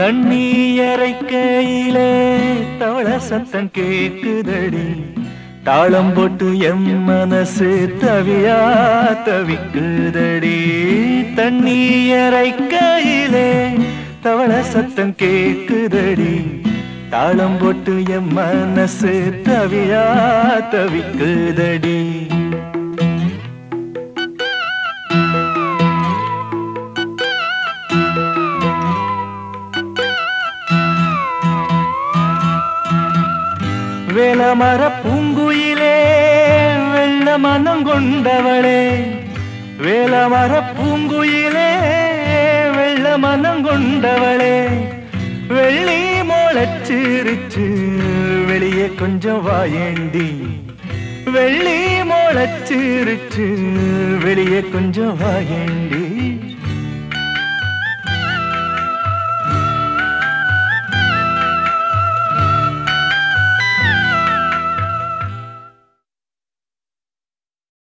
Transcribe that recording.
தண்ணீரை கையிலே தவள சத்தம் கேட்குதடி தாளம் போட்டு எம் மனசு தவியா தவிக்குதடி. தண்ணீரை கையிலே தவள சத்தம் கேட்குதடி தாளம் போட்டு எம் மனசு தவியா தவிக்குதடி. வேலமர பூங்குயிலே வெள்ள மனம் கொண்டவளே. வேலமர பூங்குயிலே வெள்ள மனம் கொண்டவளே. வெள்ளி மோளச்சிரிச்சு வெளியே கொஞ்சம் வாயேண்டி வெள்ளி மோளச்சிரிச்சு வெளியே கொஞ்சம் வாயேண்டி